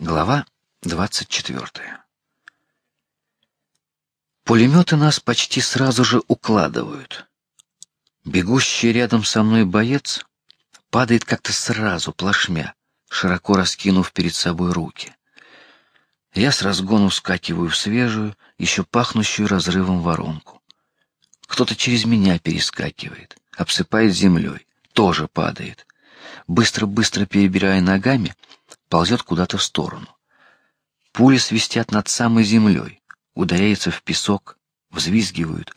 Глава двадцать четвертая. Пулеметы нас почти сразу же укладывают. Бегущий рядом со мной боец падает как-то сразу, плашмя, широко раскинув перед собой руки. Я с разгону вскакиваю в свежую, еще пахнущую разрывом воронку. Кто-то через меня перескакивает, обсыпает землей, тоже падает. Быстро-быстро перебирая ногами, ползет куда-то в сторону. Пули свистят над самой землей, ударяются в песок, взвизгивают.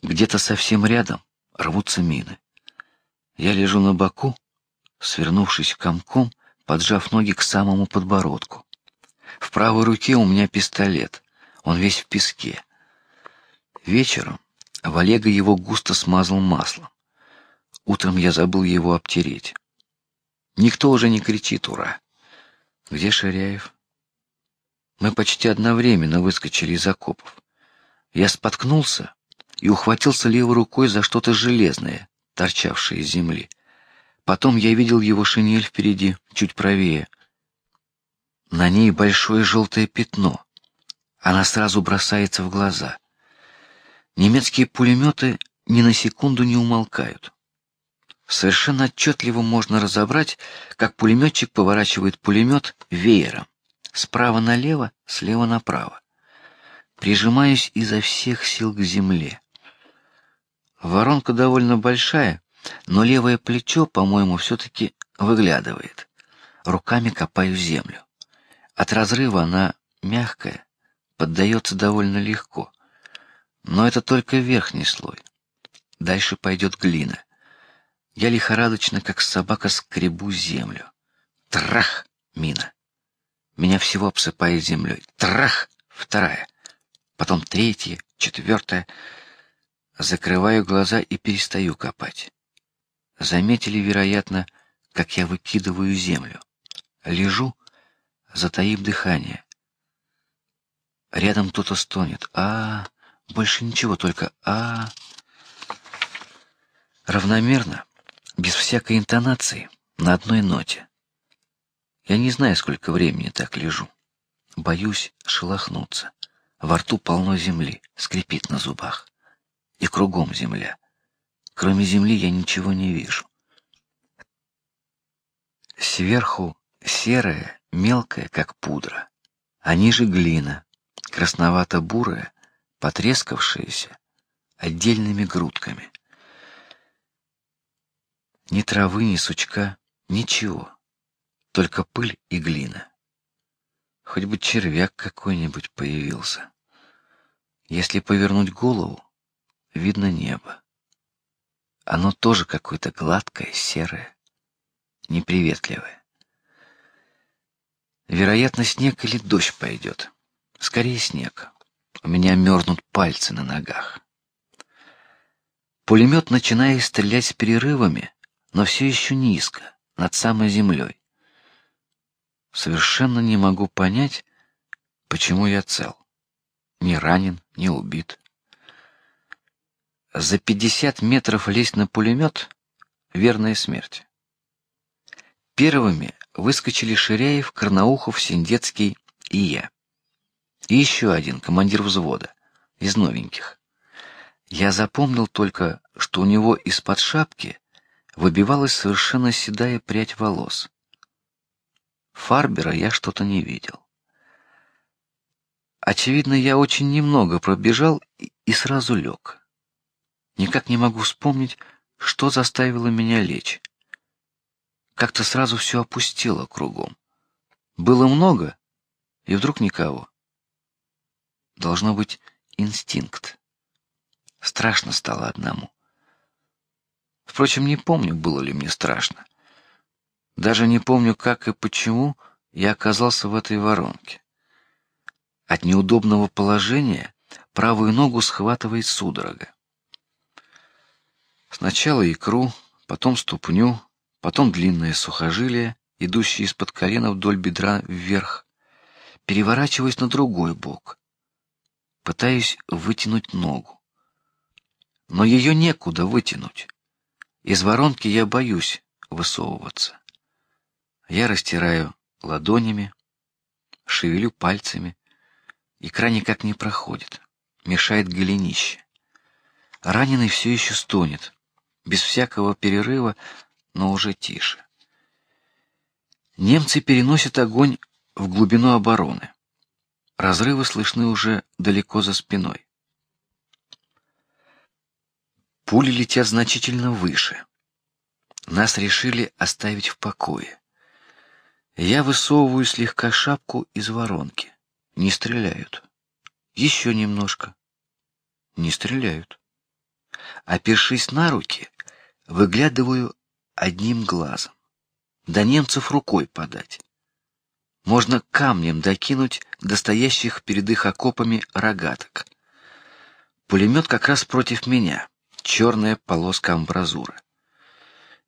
Где-то совсем рядом рвутся мины. Я лежу на боку, свернувшись комком, поджав ноги к самому подбородку. В правой руке у меня пистолет, он весь в песке. Вечером в Олега его густо смазал маслом. Утром я забыл его обтереть. Никто уже не кричит ура. Где Ширяев? Мы почти одновременно выскочили из окопов. Я споткнулся и ухватился левой рукой за что-то железное, торчавшее из земли. Потом я видел его шинель впереди, чуть правее. На ней большое желтое пятно. Она сразу бросается в глаза. Немецкие пулеметы ни на секунду не умолкают. Совершенно отчетливо можно разобрать, как пулеметчик поворачивает пулемет веером, справа налево, слева направо. Прижимаюсь изо всех сил к земле. Воронка довольно большая, но левое плечо, по-моему, все-таки выглядывает. Руками копаю землю. От разрыва она мягкая, поддается довольно легко. Но это только верхний слой. Дальше пойдет глина. Я лихорадочно, как собака, скребу землю. Трах, мина. Меня всего обсыпает землей. Трах, вторая, потом третья, четвертая. Закрываю глаза и перестаю копать. Заметили, вероятно, как я выкидываю землю. Лежу, затаив дыхание. Рядом кто-то стонет. А, больше ничего, только а. Равномерно, без всякой интонации, на одной ноте. Я не знаю, сколько времени так лежу. Боюсь шелохнуться. Во рту полно земли, скрипит на зубах, и кругом земля. Кроме земли я ничего не вижу. Сверху серая, мелкая, как пудра, а ниже глина, красновато-бурая, потрескавшаяся, отдельными грудками. Ни травы, ни сучка, ничего, только пыль и глина. Хоть бы червяк какой-нибудь появился. Если повернуть голову, видно небо. Оно тоже какое-то гладкое, серое, неприветливое. Вероятно, снег или дождь пойдет. Скорее снег. У меня мерзнут пальцы на ногах. Пулемет начинает стрелять с перерывами, но все еще низко, над самой землей. Совершенно не могу понять, почему я цел, не ранен, не убит. За пятьдесят метров лезть на пулемет — верная смерть. Первыми выскочили Ширяев, Карнаухов, Синдецкий и я. И еще один командир взвода из новеньких. Я запомнил только, что у него из-под шапки выбивалась совершенно седая прядь волос. Фарбера я что-то не видел. Очевидно, я очень немного пробежал и сразу лег. Никак не могу вспомнить, что заставило меня лечь. Как-то сразу все опустело кругом. Было много, и вдруг никого. Должно быть инстинкт. Страшно стало одному. Впрочем, не помню, было ли мне страшно. Даже не помню, как и почему я оказался в этой воронке. От неудобного положения правую ногу схватывает судорога. Сначала икру, потом ступню, потом длинное сухожилие, идущее из-под колена вдоль бедра вверх. Переворачиваюсь на другой бок, пытаюсь вытянуть ногу, но ее некуда вытянуть. Из воронки я боюсь высовываться. Я растираю ладонями, шевелю пальцами. Икра никак не проходит, мешает голенище. Раненый все еще стонет, без всякого перерыва, но уже тише. Немцы переносят огонь в глубину обороны. Разрывы слышны уже далеко за спиной. Пули летят значительно выше. Нас решили оставить в покое. Я высовываю слегка шапку из воронки. Не стреляют. Еще немножко. Не стреляют. Опершись на руки, выглядываю одним глазом. До немцев рукой подать. Можно камнем докинуть до стоящих перед их окопами рогаток. Пулемет как раз против меня. Черная полоска амбразуры.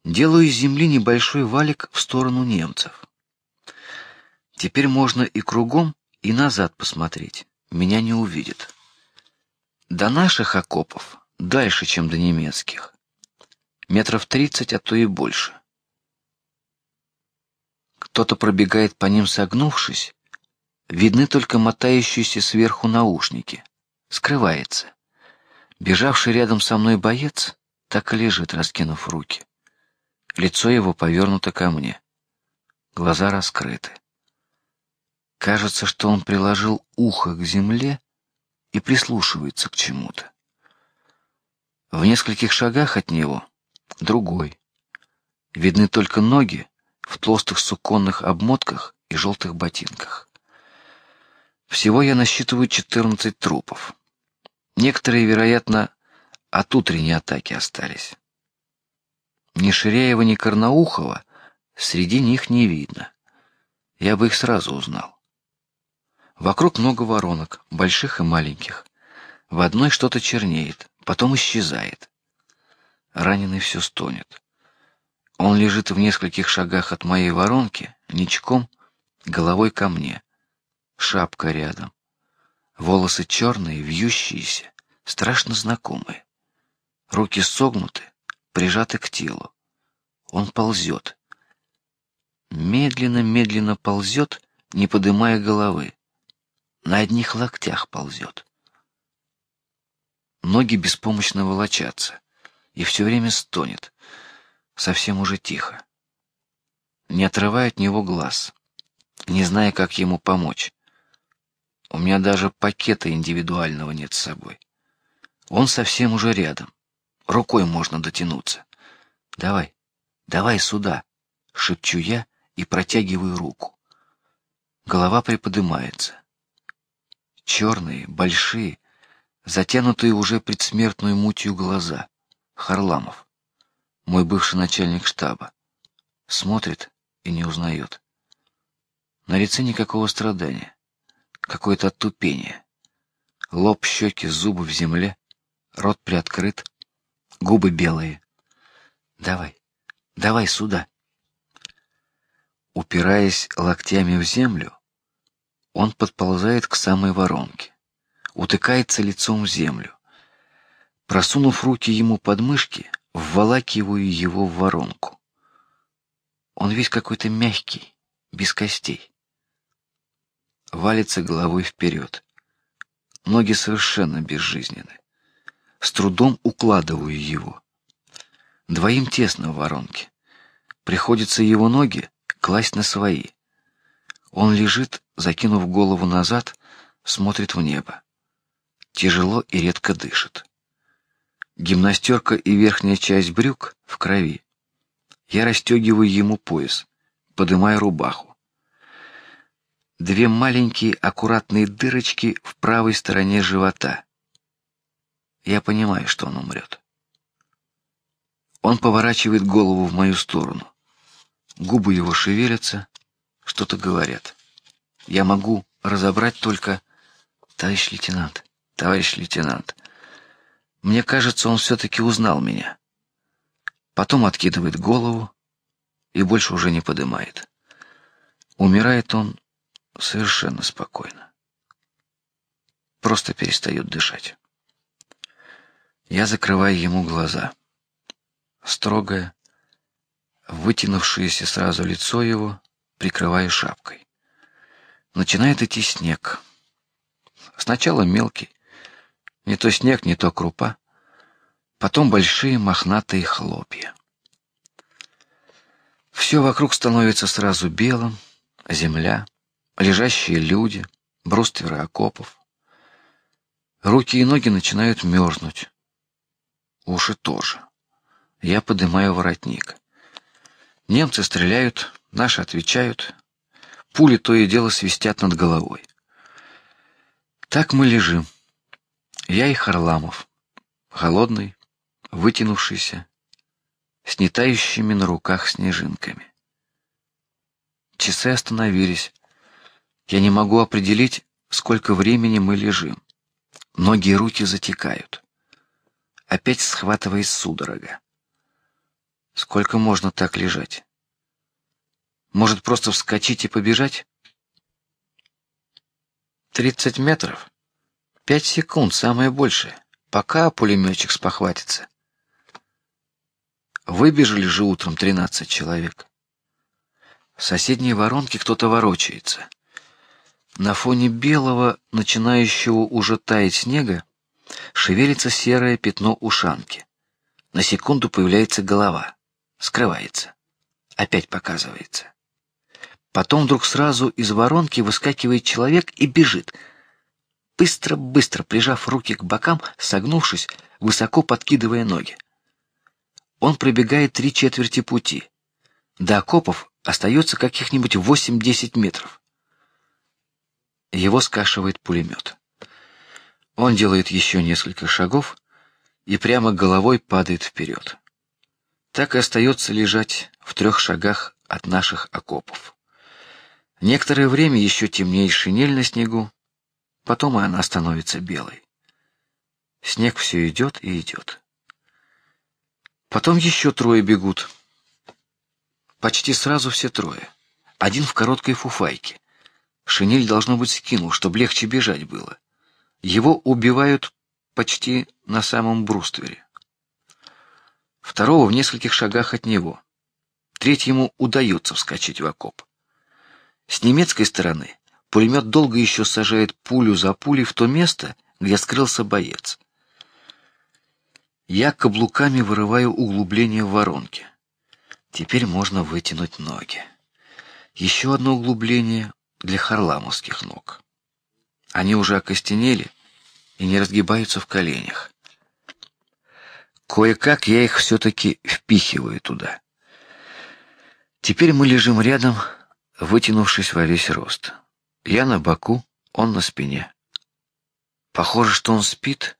Делаю из земли небольшой валик в сторону немцев. Теперь можно и кругом, и назад посмотреть. Меня не увидят. До наших окопов дальше, чем до немецких. Метров тридцать, а то и больше. Кто-то пробегает по ним, согнувшись. Видны только мотающиеся сверху наушники. Скрывается. Бежавший рядом со мной боец так и лежит, раскинув руки. Лицо его повернуто ко мне, глаза раскрыты. Кажется, что он приложил ухо к земле и прислушивается к чему-то. В нескольких шагах от него другой. Видны только ноги в толстых суконных обмотках и желтых ботинках. Всего я насчитываю четырнадцать трупов. Некоторые, вероятно, от утренней атаки остались. Ни Ширяева, ни Карнаухова среди них не видно. Я бы их сразу узнал. Вокруг много воронок, больших и маленьких. В одной что-то чернеет, потом исчезает. Раненый все стонет. Он лежит в нескольких шагах от моей воронки, ничком, головой ко мне, шапка рядом, волосы черные, вьющиеся, страшно знакомые, руки согнуты, прижаты к телу. Он ползет, медленно, медленно ползет, не поднимая головы на одних локтях ползет. Ноги беспомощно волочатся и все время стонет, совсем уже тихо. Не отрывая от него глаз, не зная, как ему помочь. У меня даже пакета индивидуального нет с собой. Он совсем уже рядом, рукой можно дотянуться. Давай, давай сюда, шепчу я и протягиваю руку. Голова приподнимается черные, большие, затянутые уже предсмертной мутью глаза. Харламов, мой бывший начальник штаба, смотрит и не узнает. На лице никакого страдания, какое-то оттупение. Лоб, щеки, зубы в земле, рот приоткрыт, губы белые. Давай, давай сюда. Упираясь локтями в землю, он подползает к самой воронке, утыкается лицом в землю. Просунув руки ему под мышки, вволакиваю его в воронку. Он весь какой-то мягкий, без костей. Валится головой вперед. Ноги совершенно безжизненны. С трудом укладываю его. Двоим тесно в воронке. Приходится его ноги класть на свои. Он лежит, закинув голову назад, смотрит в небо. Тяжело и редко дышит. Гимнастерка и верхняя часть брюк в крови. Я расстегиваю ему пояс, поднимаю рубаху. Две маленькие аккуратные дырочки в правой стороне живота. Я понимаю, что он умрет. Он поворачивает голову в мою сторону. Губы его шевелятся, что-то говорят. Я могу разобрать только товарищ лейтенант, товарищ лейтенант. Мне кажется, он все-таки узнал меня. Потом откидывает голову и больше уже не поднимает. Умирает он совершенно спокойно. Просто перестает дышать. Я закрываю ему глаза. Строгое, вытянувшееся сразу лицо его прикрываю шапкой. начинает идти снег. Сначала мелкий, не то снег, не то крупа, потом большие мохнатые хлопья. Все вокруг становится сразу белым: земля, лежащие люди, брустверы окопов. Руки и ноги начинают мерзнуть, уши тоже. Я поднимаю воротник. Немцы стреляют, наши отвечают. Пули то и дело свистят над головой. Так мы лежим. Я и Харламов, холодный, вытянувшийся, с нетающими на руках снежинками. Часы остановились. Я не могу определить, сколько времени мы лежим. Ноги и руки затекают. Опять схватывает судорога. Сколько можно так лежать? Может, просто вскочить и побежать? Тридцать метров, пять секунд, самое большее, пока пулеметчик спохватится. Выбежали же утром тринадцать человек. В соседней воронке кто-то ворочается. На фоне белого, начинающего уже таять снега, шевелится серое пятно ушанки. На секунду появляется голова скрывается, опять показывается. Потом вдруг сразу из воронки выскакивает человек и бежит, быстро, быстро прижав руки к бокам, согнувшись, высоко подкидывая ноги. Он пробегает три четверти пути. До окопов остается каких-нибудь восемь-десять метров. Его скашивает пулемет. Он делает еще несколько шагов и прямо головой падает вперед так и остается лежать в трех шагах от наших окопов. Некоторое время еще темнеет шинель на снегу, потом и она становится белой. Снег все идет и идет. Потом еще трое бегут. Почти сразу все трое. Один в короткой фуфайке. Шинель должно быть скинул, чтобы легче бежать было. Его убивают почти на самом бруствере второго в нескольких шагах от него. Третьему удается вскочить в окоп. С немецкой стороны пулемет долго еще сажает пулю за пулей в то место, где скрылся боец. Я каблуками вырываю углубление в воронке. Теперь можно вытянуть ноги. Еще одно углубление для харламовских ног. Они уже окостенели и не разгибаются в коленях. Кое-как я их все-таки впихиваю туда. Теперь мы лежим рядом, вытянувшись во весь рост. Я на боку, он на спине. Похоже, что он спит,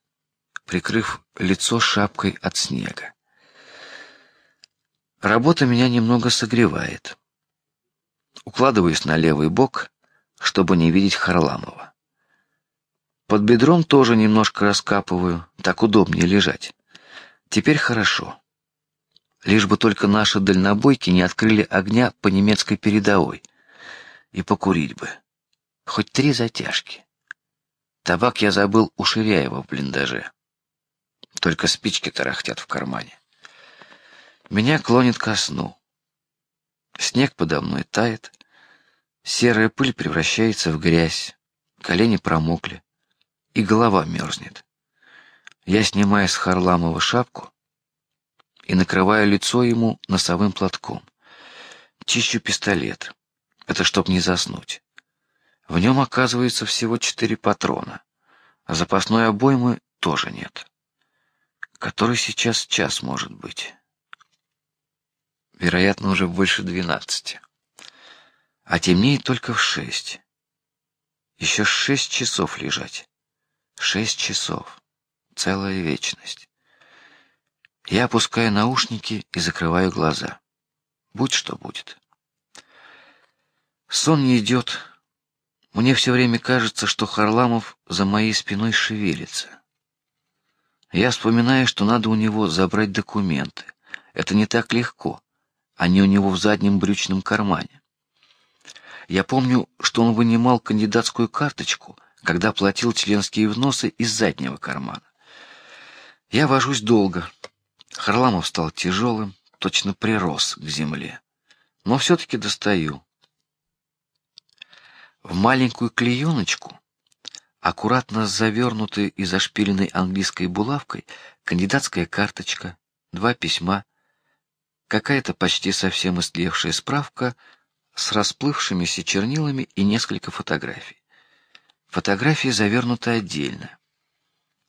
прикрыв лицо шапкой от снега. Работа меня немного согревает. Укладываюсь на левый бок, чтобы не видеть Харламова. Под бедром тоже немножко раскапываю, так удобнее лежать. Теперь хорошо. Лишь бы только наши дальнобойки не открыли огня по немецкой передовой. И покурить бы. Хоть три затяжки. Табак я забыл у Ширяева в блиндаже. Только спички тарахтят в кармане. Меня клонит ко сну. Снег подо мной тает, серая пыль превращается в грязь, колени промокли, и голова мерзнет. Я снимаю с Харламова шапку и накрываю лицо ему носовым платком. Чищу пистолет. Это чтоб не заснуть. В нем оказывается всего четыре патрона, а запасной обоймы тоже нет. Который сейчас час может быть? Вероятно, уже больше двенадцати. А темнеет только в шесть. Еще шесть часов лежать. Шесть часов целая вечность. Я опускаю наушники и закрываю глаза. Будь что будет. Сон не идет. Мне все время кажется, что Харламов за моей спиной шевелится. Я вспоминаю, что надо у него забрать документы. Это не так легко. Они у него в заднем брючном кармане. Я помню, что он вынимал кандидатскую карточку, когда платил членские взносы из заднего кармана. Я вожусь долго. Харламов стал тяжелым, точно прирос к земле, но все-таки достаю. В маленькую клееночку, аккуратно завернутой и зашпиленной английской булавкой, кандидатская карточка, два письма, какая-то почти совсем истлевшая справка с расплывшимися чернилами и несколько фотографий. Фотографии завернуты отдельно.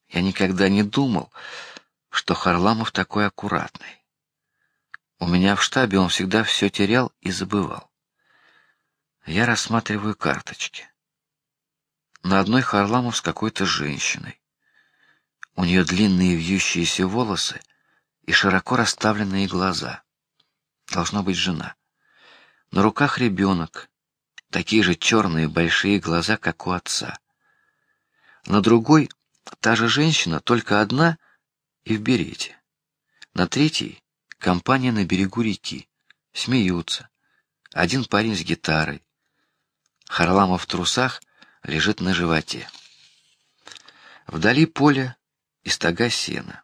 Я никогда не думал, что Харламов такой аккуратный. У меня в штабе он всегда все терял и забывал. Я рассматриваю карточки. На одной Харламов с какой-то женщиной. У нее длинные вьющиеся волосы и широко расставленные глаза. Должно быть жена. На руках ребенок, такие же черные большие глаза, как у отца. На другой та же женщина, только одна и в берете. На третьей компания на берегу реки, смеются. Один парень с гитарой. Харламов в трусах лежит на животе. Вдали поле и стога сена.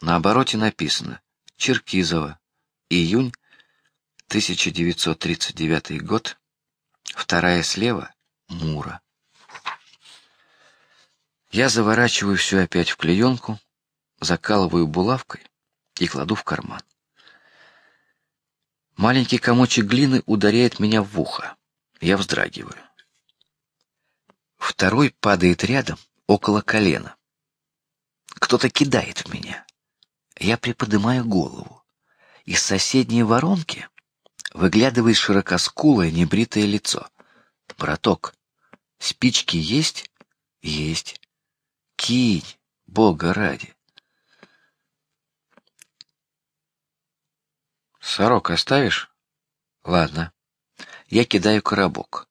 На обороте написано Черкизово, июнь 1939 год. Вторая слева Мура. Я заворачиваю все опять в клеенку, закалываю булавкой и кладу в карман. Маленький комочек глины ударяет меня в ухо. Я вздрагиваю. Второй падает рядом, около колена. Кто-то кидает в меня. Я приподнимаю голову. Из соседней воронки выглядывает широкоскулое небритое лицо. Браток, спички есть? Есть. Кинь, Бога ради. Сорок оставишь? Ладно. Я кидаю коробок.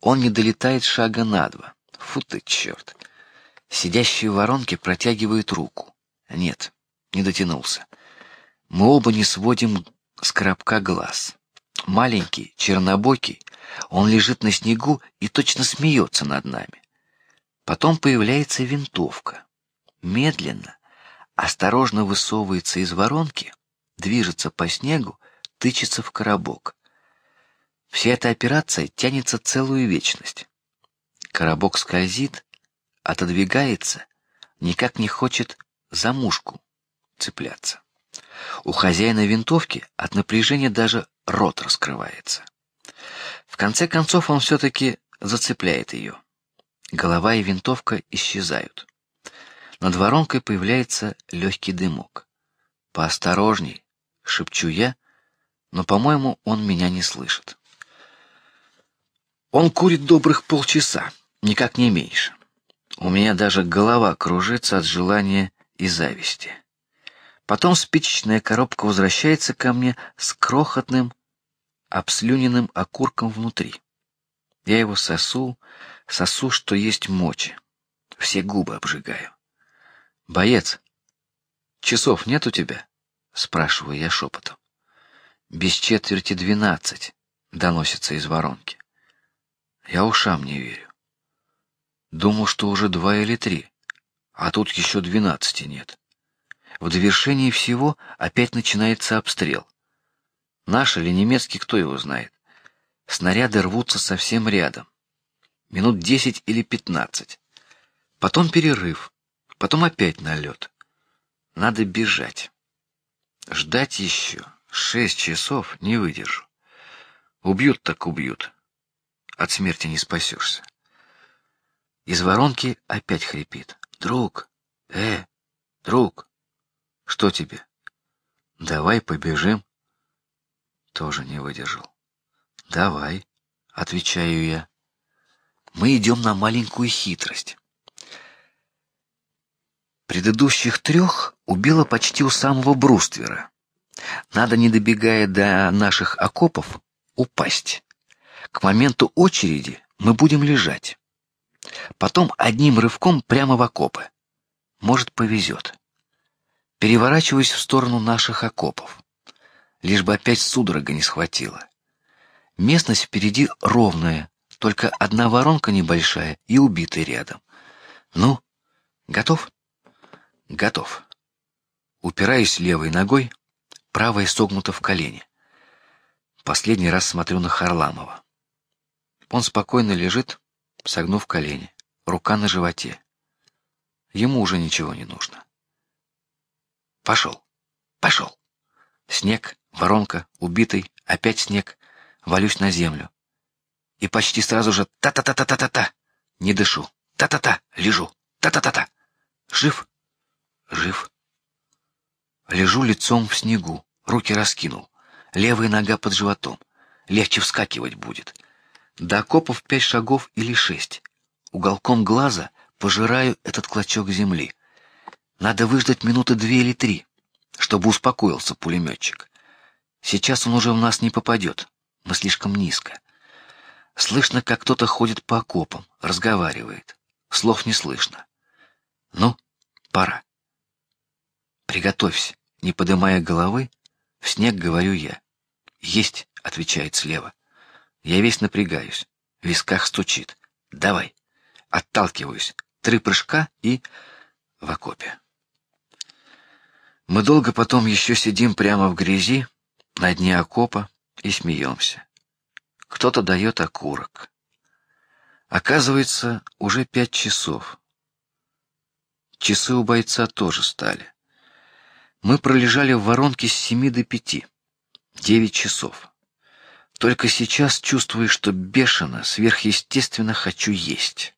Он не долетает шага на два. Фу ты черт! Сидящий в воронке протягивает руку. Нет, не дотянулся. Мы оба не сводим с коробка глаз. Маленький, чернобокий, он лежит на снегу и точно смеется над нами. Потом появляется винтовка. Медленно, осторожно высовывается из воронки, движется по снегу, тычется в коробок. Вся эта операция тянется целую вечность. Коробок скользит, отодвигается, никак не хочет за мушку цепляться. У хозяина винтовки от напряжения даже рот раскрывается. В конце концов он все-таки зацепляет ее. Голова и винтовка исчезают. Над воронкой появляется легкий дымок. Поосторожней, шепчу я, но, по-моему, он меня не слышит. Он курит добрых полчаса, никак не меньше. У меня даже голова кружится от желания и зависти. Потом спичечная коробка возвращается ко мне с крохотным, обслюненным окурком внутри. Я его сосу, сосу, что есть мочи, все губы обжигаю. Боец, часов нет у тебя? спрашиваю я шепотом. Без четверти двенадцать доносится из воронки. Я ушам не верю. Думал, что уже два или три, а тут еще двенадцати нет. В довершении всего опять начинается обстрел. Наш или немецкий, кто его знает. Снаряды рвутся совсем рядом. Минут десять или пятнадцать. Потом перерыв. Потом опять налет. Надо бежать. Ждать еще шесть часов не выдержу. Убьют так убьют. От смерти не спасешься. Из воронки опять хрипит. Друг, э, друг, что тебе? Давай побежим. Тоже не выдержал. Давай, отвечаю я. Мы идем на маленькую хитрость. Предыдущих трех убило почти у самого бруствера. Надо, не добегая до наших окопов, упасть. К моменту очереди мы будем лежать. Потом одним рывком прямо в окопы. Может, повезет. Переворачиваюсь в сторону наших окопов, лишь бы опять судорога не схватила. Местность впереди ровная, только одна воронка небольшая и убитый рядом. Ну, готов? Готов. Упираюсь левой ногой, правая согнута в колени. Последний раз смотрю на Харламова. Он спокойно лежит, согнув колени, рука на животе. Ему уже ничего не нужно. Пошел, пошел. Снег, воронка, убитый, опять снег. Валюсь на землю. И почти сразу же та-та-та-та-та-та. Не дышу. Та-та-та. Лежу. Та-та-та-та. Жив? Жив. Лежу лицом в снегу, руки раскинул, левая нога под животом. Легче вскакивать будет. До окопов пять шагов или шесть. Уголком глаза пожираю этот клочок земли. Надо выждать минуты две или три, чтобы успокоился пулеметчик. Сейчас он уже в нас не попадет, мы слишком низко. Слышно, как кто-то ходит по окопам, разговаривает. Слов не слышно. Ну, пора. Приготовься, не поднимая головы, в снег говорю я. Есть, отвечает слева. Я весь напрягаюсь, в висках стучит. Давай, отталкиваюсь. Три прыжка и в окопе. Мы долго потом еще сидим прямо в грязи на дне окопа и смеемся. Кто-то дает окурок. Оказывается, уже пять часов. Часы у бойца тоже стали. Мы пролежали в воронке с семи до пяти, девять часов. Только сейчас чувствую, что бешено, сверхъестественно хочу есть.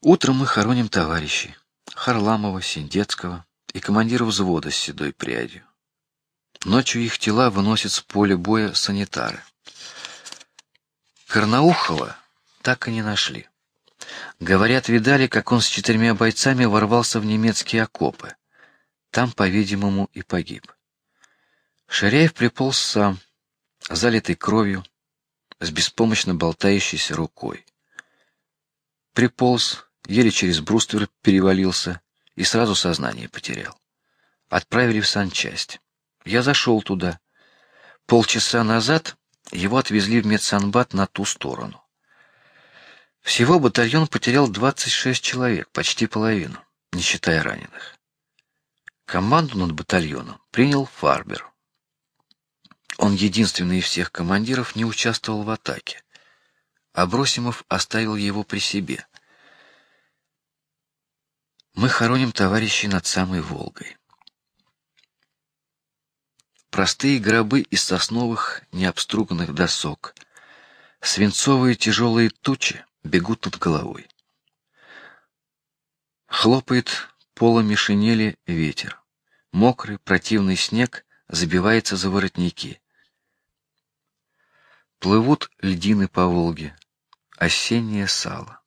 Утром мы хороним товарищей Харламова, Синдецкого и командира взвода с седой прядью. Ночью их тела выносят с поля боя санитары. Карнаухова так и не нашли. Говорят, видали, как он с четырьмя бойцами ворвался в немецкие окопы. Там, по-видимому, и погиб. Ширяев приполз сам, залитый кровью, с беспомощно болтающейся рукой. Приполз, еле через бруствер перевалился и сразу сознание потерял. Отправили в санчасть. Я зашел туда. Полчаса назад его отвезли в медсанбат на ту сторону. Всего батальон потерял 26 человек, почти половину, не считая раненых. Команду над батальоном принял Фарбер. Он единственный из всех командиров не участвовал в атаке. Абросимов оставил его при себе. Мы хороним товарищей над самой Волгой. Простые гробы из сосновых необструганных досок, свинцовые тяжелые тучи бегут над головой. Хлопает полами шинели ветер, мокрый противный снег забивается за воротники. Плывут льдины по Волге, осеннее сало.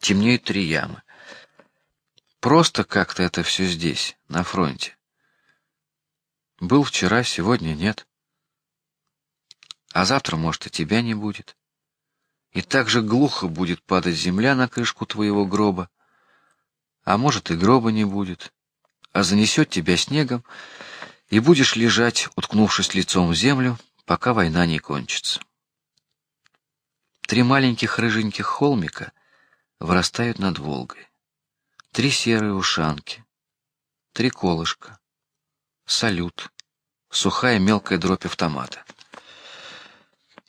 Темнеют три ямы. Просто как-то это все здесь, на фронте. Был вчера, сегодня нет. А завтра, может, и тебя не будет. И так же глухо будет падать земля на крышку твоего гроба. А может, и гроба не будет, а занесет тебя снегом, и будешь лежать, уткнувшись лицом в землю, пока война не кончится. Три маленьких рыженьких холмика вырастают над Волгой. Три серые ушанки, три колышка, салют, сухая мелкая дробь автомата.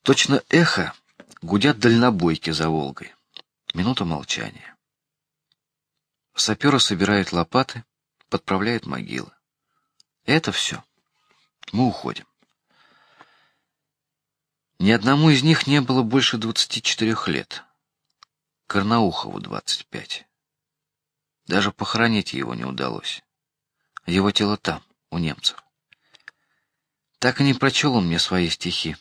Точно эхо гудят дальнобойки за Волгой. Минута молчания. Саперы собирают лопаты, подправляют могилы. Это все. Мы уходим. Ни одному из них не было больше двадцати четырех лет. Карнаухову двадцать пять. Даже похоронить его не удалось. Его тело там у немцев. Так и не прочел он мне свои стихи.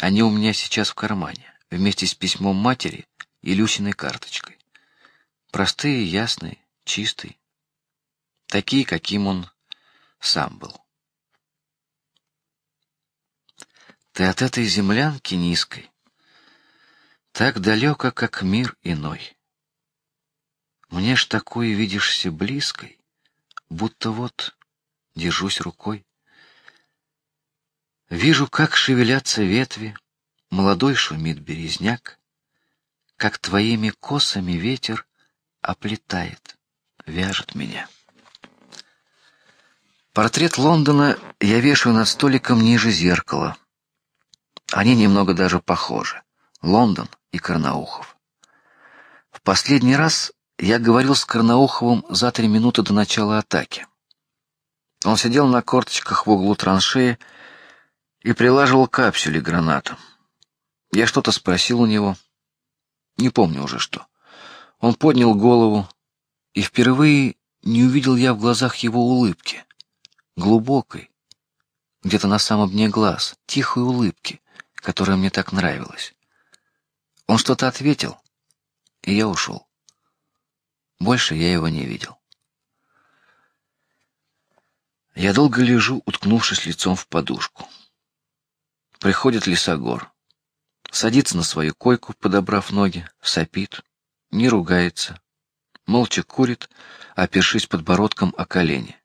Они у меня сейчас в кармане, вместе с письмом матери и Люсиной карточкой. Простые, ясные, чистые, такие, каким он сам был. Ты от этой землянки низкой так далеко, как мир иной. Мне ж такое видишься близкой, будто вот держусь рукой. Вижу, как шевелятся ветви, молодой шумит березняк, как твоими косами ветер оплетает, вяжет меня. Портрет Лондона я вешаю над столиком ниже зеркала. Они немного даже похожи. Лондон и Карнаухов. В последний раз я говорил с Карнауховым за три минуты до начала атаки. Он сидел на корточках в углу траншеи и прилаживал капсюли гранату. Я что-то спросил у него, не помню уже что. Он поднял голову, и впервые не увидел я в глазах его улыбки, глубокой, где-то на самом дне глаз, тихой улыбки, которая мне так нравилась. Он что-то ответил, и я ушел. Больше я его не видел. Я долго лежу, уткнувшись лицом в подушку. Приходит лесогор, садится на свою койку, подобрав ноги, сопит, не ругается, молча курит, опершись подбородком о колени.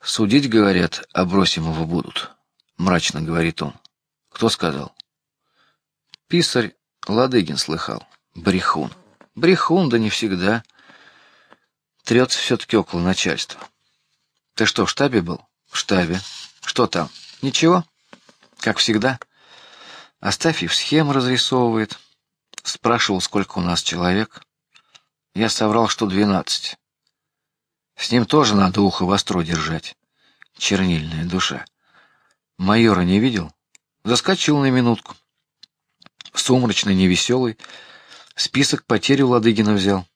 Судить, говорят, Абросимова будут, мрачно говорит он. Кто сказал? Писарь Ладыгин слыхал. Брехун. Брехун, да не всегда. Трется все-таки около начальства. Ты что, в штабе был? В штабе. Что там? Ничего. Как всегда. Астафьев схемы разрисовывает. Спрашивал, сколько у нас человек. Я соврал, что двенадцать. С ним тоже надо ухо востро держать. Чернильная душа. Майора не видел? Заскочил на минутку. Сумрачный, невеселый. Список потерь у Ладыгина взял.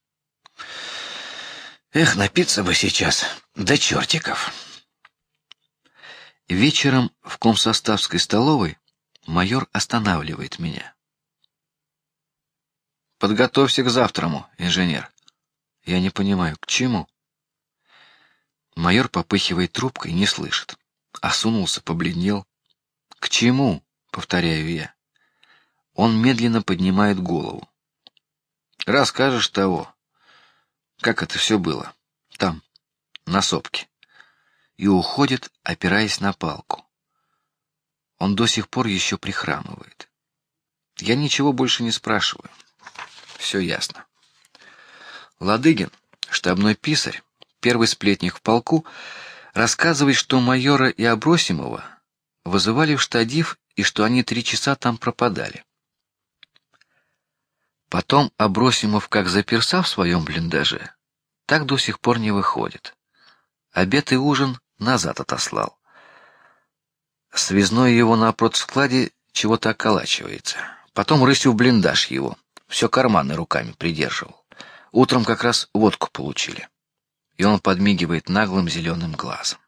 Эх, напиться бы сейчас, до чертиков. Вечером в комсоставской столовой майор останавливает меня. Подготовься к завтраму, инженер. Я не понимаю, к чему. Майор попыхивает трубкой, не слышит. Осунулся, побледнел. К чему? Повторяю я. Он медленно поднимает голову. Расскажешь того, как это все было там, на сопке, и уходит, опираясь на палку. Он до сих пор еще прихрамывает. Я ничего больше не спрашиваю. Все ясно. Ладыгин, штабной писарь, первый сплетник в полку, рассказывает, что майора и Абросимова вызывали в штадив и что они три часа там пропадали. Потом Абросимов, как заперся в своем блиндаже, так до сих пор не выходит. Обед и ужин назад отослал. Связной его на складе чего-то околачивается. Потом рысью блиндаж его, все карманы руками придерживал. Утром как раз водку получили, и он подмигивает наглым зеленым глазом.